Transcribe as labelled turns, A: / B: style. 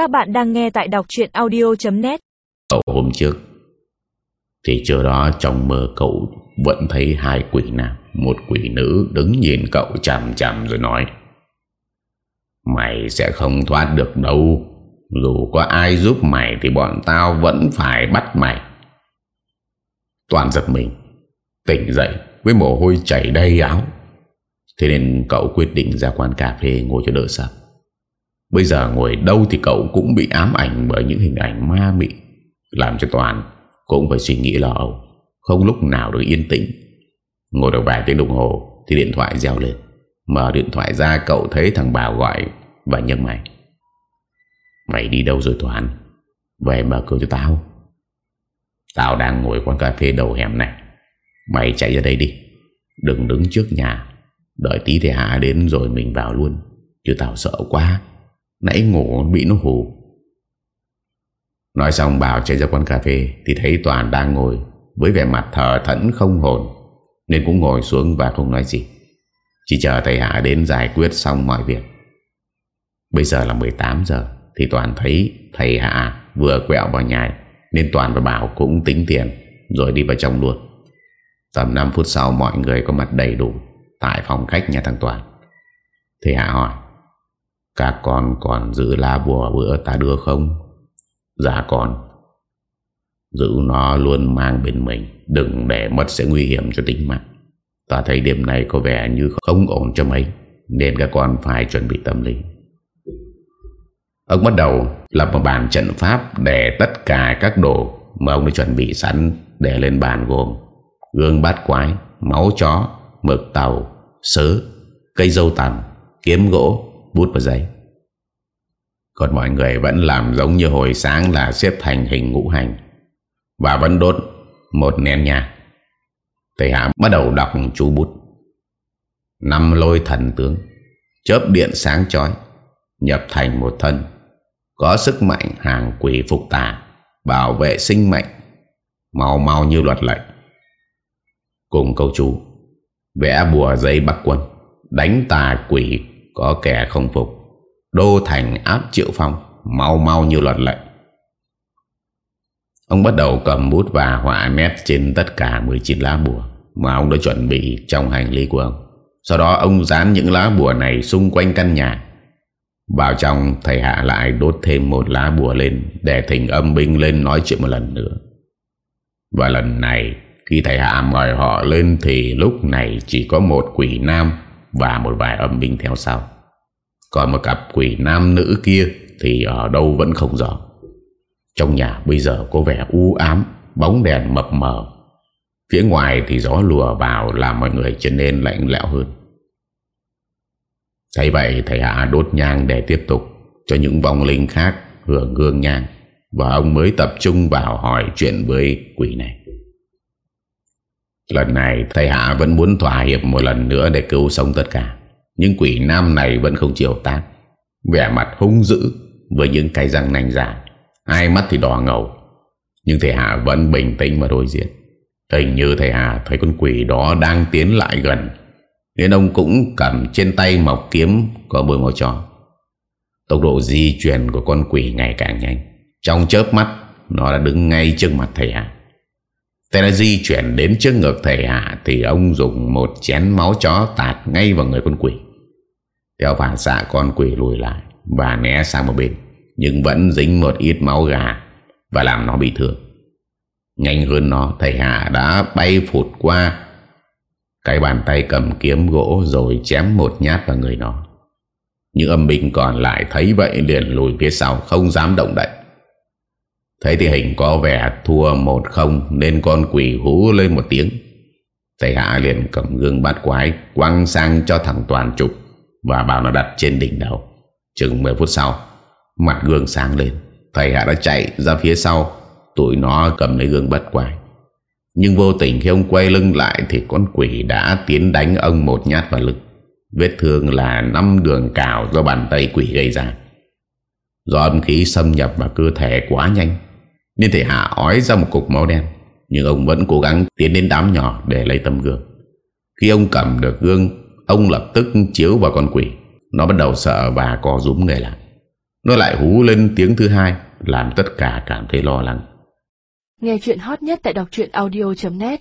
A: Các bạn đang nghe tại đọc chuyện audio.net
B: Cậu hôm trước, Thì trước đó, trong mơ cậu vẫn thấy hai quỷ nam, Một quỷ nữ đứng nhìn cậu chằm chằm rồi nói, Mày sẽ không thoát được đâu, Dù có ai giúp mày Thì bọn tao vẫn phải bắt mày. Toàn giật mình, Tỉnh dậy với mồ hôi chảy đầy áo. Thế nên cậu quyết định ra quán cà phê ngồi cho đỡ sập. Bây giờ ngồi đâu thì cậu cũng bị ám ảnh bởi những hình ảnh ma mị. Làm cho Toàn cũng phải suy nghĩ lo âu, Không lúc nào được yên tĩnh. Ngồi được vài tiếng đồng hồ thì điện thoại reo lên. Mở điện thoại ra, cậu thấy thằng Bảo gọi và nhấn mày Mày đi đâu rồi Toàn? Về mở cửa cho tao. Tao đang ngồi quán cà phê đầu hẻm này. Mày chạy ra đây đi. Đừng đứng trước nhà. Đợi tí thì Hạ đến rồi mình vào luôn. Chứ tao sợ quá. Nãy ngủ bị nó hù Nói xong Bảo chạy ra quán cà phê Thì thấy Toàn đang ngồi Với vẻ mặt thở thẫn không hồn, Nên cũng ngồi xuống và không nói gì. Chỉ chờ thầy Hạ đến giải quyết xong mọi việc. Bây giờ là 18 giờ Thì Toàn thấy thầy Hạ vừa quẹo vào nhà, Nên Toàn và Bảo cũng tính tiền Rồi đi vào trong luôn. Tầm 5 phút sau mọi người có mặt đầy đủ Tại phòng khách nhà thằng Toàn. Thầy Hạ hỏi các con còn giữ lá bùa bữa ta đưa không? Dạ con. Giữ nó luôn mang bên mình Đừng để mất sẽ nguy hiểm cho tính mạng. Ta thấy đêm nay có vẻ như không ổn cho mấy Nên các con phải chuẩn bị tâm lý. Ông bắt đầu lập một bàn trận pháp Để tất cả các đồ Mà ông đã chuẩn bị sẵn Để lên bàn gồm Gương bát quái, máu chó, mực tàu, sớ, cây dâu tằm, kiếm gỗ, bút và giấy. Còn mọi người vẫn làm giống như hồi sáng là xếp thành hình ngũ hành. Và vẫn đốt một nén nhang. Thầy Hạ bắt đầu đọc chú bút. Năm lôi thần tướng, Chớp điện sáng chói, Nhập thành một thân. Có sức mạnh hàng quỷ phục tà, Bảo vệ sinh mệnh, Mau mau như luật lệnh. Cùng câu chú, Vẽ bùa giấy bắc quân, Đánh tà quỷ có kẻ không phục, Đô thành áp triệu phong, Mau mau như luật lệnh Ông bắt đầu cầm bút và họa nét trên tất cả 19 lá bùa mà ông đã chuẩn bị trong hành lý của ông. Sau đó, ông dán những lá bùa này xung quanh căn nhà. Vào trong thầy Hạ lại đốt thêm một lá bùa lên để thỉnh âm binh lên nói chuyện một lần nữa. Và lần này, khi thầy Hạ mời họ lên thì lúc này chỉ có một quỷ nam và một vài âm binh theo sau. Còn một cặp quỷ nam nữ kia thì ở đâu vẫn không rõ. Trong nhà bây giờ có vẻ u ám, bóng đèn mập mờ. Phía ngoài thì gió lùa vào làm mọi người trở nên lạnh lẽo hơn. Thấy vậy thầy Hạ đốt nhang để tiếp tục cho những vong linh khác hưởng gương nhang và ông mới tập trung vào hỏi chuyện với quỷ này. Lần này, thầy Hạ vẫn muốn thỏa hiệp một lần nữa để cứu sống tất cả. Nhưng quỷ nam này vẫn không chịu tác. Vẻ mặt hung dữ với những cái răng nanh dài. Hai mắt thì đỏ ngầu. Nhưng thầy Hạ vẫn bình tĩnh mà đối diện. Hình như thầy Hà thấy con quỷ đó đang tiến lại gần Nên ông cũng cầm trên tay mọc kiếm có bôi màu chó Tốc độ di chuyển của con quỷ ngày càng nhanh Trong chớp mắt, Nó đã đứng ngay trước mặt thầy Hà Tay đã di chuyển đến trước ngực thầy Hạ, Thì ông dùng một chén máu chó tạt ngay vào người con quỷ. Theo phản xạ con quỷ lùi lại Và né sang một bên Nhưng vẫn dính một ít máu gà Và làm nó bị thương. Nhanh hơn nó Thầy Hạ đã bay phụt qua Cái bàn tay cầm kiếm gỗ Rồi chém một nhát vào người nó. Những âm binh còn lại Thấy vậy liền lùi phía sau Không dám động đậy. Thấy thì hình có vẻ thua một không, Nên con quỷ hú lên một tiếng. Thầy Hạ liền cầm gương bát quái, Quăng sang cho thằng Toàn chụp Và bảo nó đặt trên đỉnh đầu. Chừng 10 phút sau, Mặt gương sáng lên. Thầy Hạ đã chạy ra phía sau, Tụi nó cầm lấy gương bát quái. Nhưng vô tình khi ông quay lưng lại Thì con quỷ đã tiến đánh ông một nhát vào lưng. Vết thương là năm đường cào do bàn tay quỷ gây ra. Do âm khí xâm nhập vào cơ thể quá nhanh nên thể hạ ói ra một cục máu đen. Nhưng ông vẫn cố gắng tiến đến đám nhỏ để lấy tấm gương. Khi ông cầm được gương, Ông lập tức chiếu vào con quỷ. Nó bắt đầu sợ và co rúm người lại. Nó lại hú lên tiếng thứ hai, Làm tất cả cảm thấy lo lắng.
C: Nghe chuyện hot nhất tại đọc truyện audio.net